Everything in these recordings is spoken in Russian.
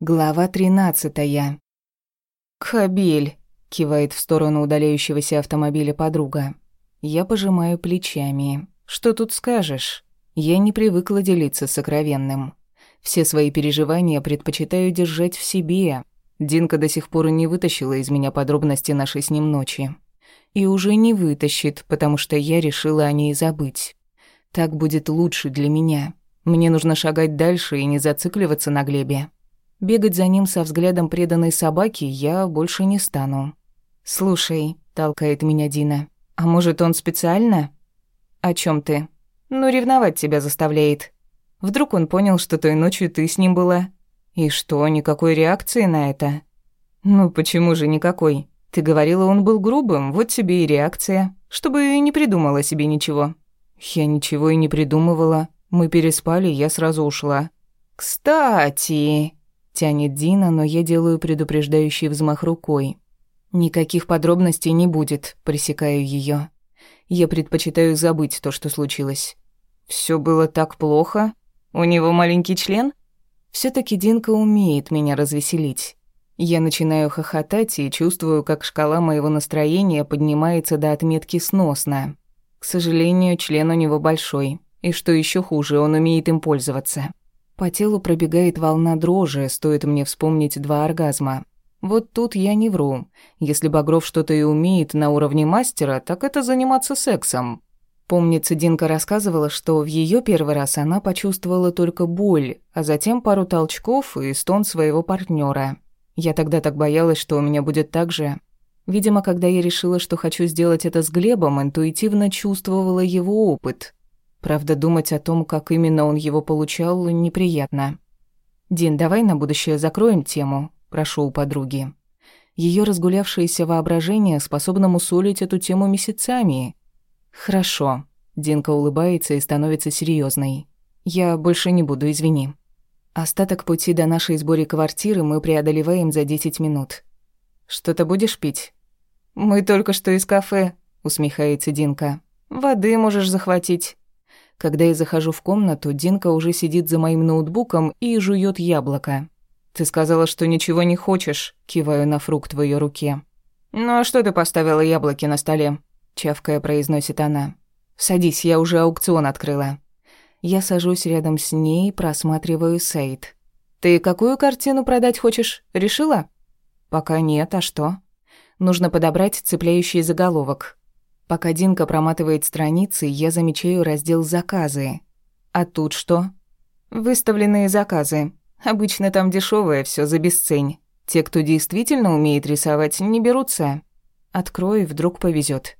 Глава тринадцатая. «Кабель», — кивает в сторону удаляющегося автомобиля подруга. Я пожимаю плечами. «Что тут скажешь? Я не привыкла делиться сокровенным. Все свои переживания предпочитаю держать в себе. Динка до сих пор не вытащила из меня подробности нашей с ним ночи. И уже не вытащит, потому что я решила о ней забыть. Так будет лучше для меня. Мне нужно шагать дальше и не зацикливаться на Глебе. Бегать за ним со взглядом преданной собаки я больше не стану. «Слушай», — толкает меня Дина, — «а может, он специально?» «О чем ты?» «Ну, ревновать тебя заставляет. Вдруг он понял, что той ночью ты с ним была?» «И что, никакой реакции на это?» «Ну, почему же никакой? Ты говорила, он был грубым, вот тебе и реакция. Чтобы не придумала себе ничего». «Я ничего и не придумывала. Мы переспали, я сразу ушла». «Кстати...» Тянет Дина, но я делаю предупреждающий взмах рукой. Никаких подробностей не будет, пресекаю ее. Я предпочитаю забыть то, что случилось. Все было так плохо? У него маленький член? все таки Динка умеет меня развеселить. Я начинаю хохотать и чувствую, как шкала моего настроения поднимается до отметки «сносно». К сожалению, член у него большой, и что еще хуже, он умеет им пользоваться. По телу пробегает волна дрожи, стоит мне вспомнить два оргазма. Вот тут я не вру. Если Багров что-то и умеет на уровне мастера, так это заниматься сексом. Помнится, Динка рассказывала, что в ее первый раз она почувствовала только боль, а затем пару толчков и стон своего партнера. Я тогда так боялась, что у меня будет так же. Видимо, когда я решила, что хочу сделать это с Глебом, интуитивно чувствовала его опыт. Правда, думать о том, как именно он его получал, неприятно. «Дин, давай на будущее закроем тему», – прошу у подруги. Ее разгулявшееся воображение способно мусолить эту тему месяцами. «Хорошо», – Динка улыбается и становится серьезной. «Я больше не буду, извини». Остаток пути до нашей сборе квартиры мы преодолеваем за 10 минут. «Что-то будешь пить?» «Мы только что из кафе», — усмехается Динка. «Воды можешь захватить». Когда я захожу в комнату, Динка уже сидит за моим ноутбуком и жует яблоко. «Ты сказала, что ничего не хочешь», — киваю на фрукт в ее руке. «Ну а что ты поставила яблоки на столе?» — чавкая произносит она. «Садись, я уже аукцион открыла». Я сажусь рядом с ней, просматриваю сайт. «Ты какую картину продать хочешь? Решила?» «Пока нет, а что?» «Нужно подобрать цепляющий заголовок. Пока Динка проматывает страницы, я замечаю раздел «Заказы». А тут что? Выставленные заказы. Обычно там дешевое все за бесцень. Те, кто действительно умеет рисовать, не берутся. Открой, вдруг повезет.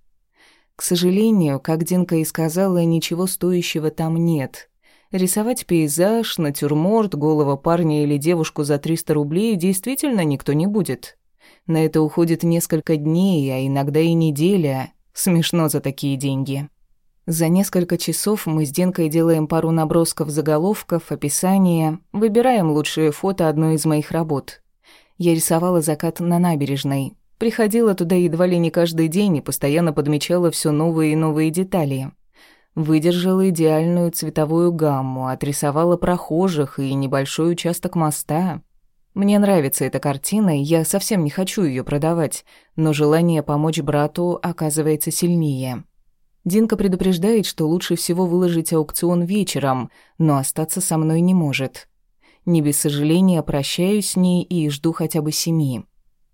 К сожалению, как Динка и сказала, ничего стоящего там нет. Рисовать пейзаж, натюрморт, голого парня или девушку за 300 рублей действительно никто не будет. На это уходит несколько дней, а иногда и неделя. Смешно за такие деньги. За несколько часов мы с Денкой делаем пару набросков заголовков, описания, выбираем лучшие фото одной из моих работ. Я рисовала закат на набережной. Приходила туда едва ли не каждый день и постоянно подмечала все новые и новые детали. Выдержала идеальную цветовую гамму, отрисовала прохожих и небольшой участок моста. Мне нравится эта картина, и я совсем не хочу ее продавать, но желание помочь брату оказывается сильнее. Динка предупреждает, что лучше всего выложить аукцион вечером, но остаться со мной не может. Не без сожаления прощаюсь с ней и жду хотя бы семи.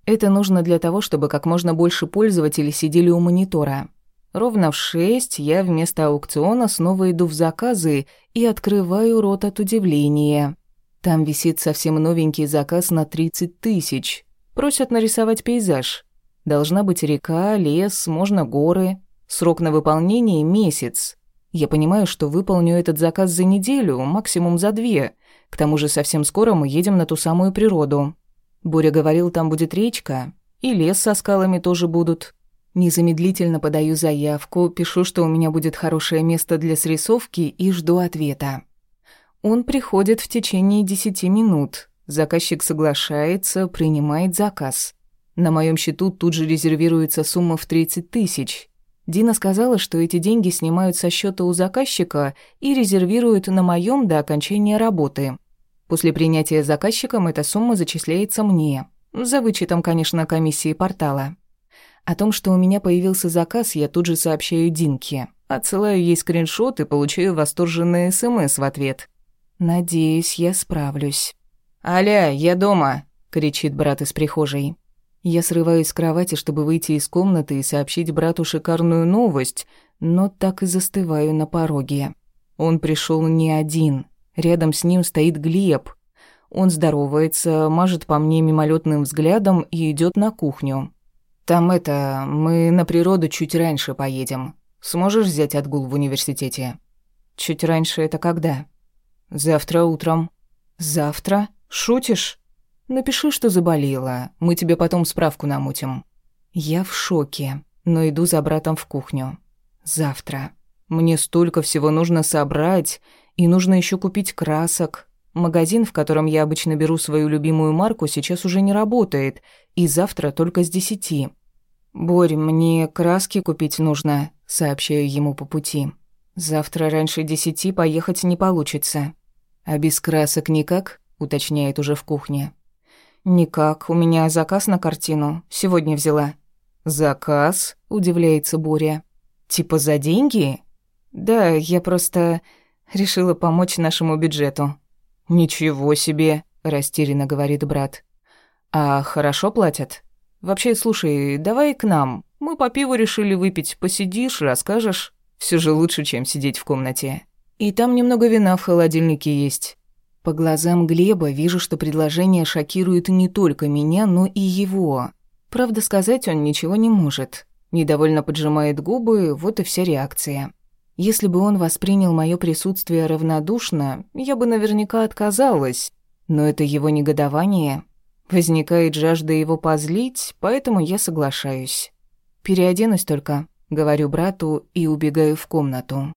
Это нужно для того, чтобы как можно больше пользователей сидели у монитора. Ровно в шесть я вместо аукциона снова иду в заказы и открываю рот от удивления. Там висит совсем новенький заказ на 30 тысяч. Просят нарисовать пейзаж. Должна быть река, лес, можно горы. Срок на выполнение – месяц. Я понимаю, что выполню этот заказ за неделю, максимум за две. К тому же совсем скоро мы едем на ту самую природу. Боря говорил, там будет речка, и лес со скалами тоже будут. Незамедлительно подаю заявку, пишу, что у меня будет хорошее место для срисовки и жду ответа. Он приходит в течение десяти минут. Заказчик соглашается, принимает заказ. На моем счету тут же резервируется сумма в 30 тысяч. Дина сказала, что эти деньги снимают со счета у заказчика и резервируют на моем до окончания работы. После принятия заказчиком эта сумма зачисляется мне. За вычетом, конечно, комиссии портала. О том, что у меня появился заказ, я тут же сообщаю Динке. Отсылаю ей скриншот и получаю восторженный СМС в ответ. Надеюсь, я справлюсь. «Аля, я дома!» — кричит брат из прихожей. Я срываюсь с кровати, чтобы выйти из комнаты и сообщить брату шикарную новость, но так и застываю на пороге. Он пришел не один. Рядом с ним стоит Глеб. Он здоровается, мажет по мне мимолетным взглядом и идет на кухню. «Там это... мы на природу чуть раньше поедем. Сможешь взять отгул в университете?» «Чуть раньше это когда?» «Завтра утром». «Завтра? Шутишь?» Напиши, что заболела. Мы тебе потом справку намутим». Я в шоке, но иду за братом в кухню. Завтра. Мне столько всего нужно собрать, и нужно еще купить красок. Магазин, в котором я обычно беру свою любимую марку, сейчас уже не работает, и завтра только с десяти. «Борь, мне краски купить нужно», — сообщаю ему по пути. «Завтра раньше десяти поехать не получится». «А без красок никак?» — уточняет уже в кухне. «Никак, у меня заказ на картину. Сегодня взяла». «Заказ?» – удивляется Боря. «Типа за деньги?» «Да, я просто решила помочь нашему бюджету». «Ничего себе!» – растерянно говорит брат. «А хорошо платят?» «Вообще, слушай, давай к нам. Мы по пиву решили выпить. Посидишь, расскажешь. Все же лучше, чем сидеть в комнате. И там немного вина в холодильнике есть. По глазам Глеба вижу, что предложение шокирует не только меня, но и его. Правда, сказать он ничего не может. Недовольно поджимает губы, вот и вся реакция. Если бы он воспринял мое присутствие равнодушно, я бы наверняка отказалась. Но это его негодование. Возникает жажда его позлить, поэтому я соглашаюсь. «Переоденусь только», — говорю брату и убегаю в комнату.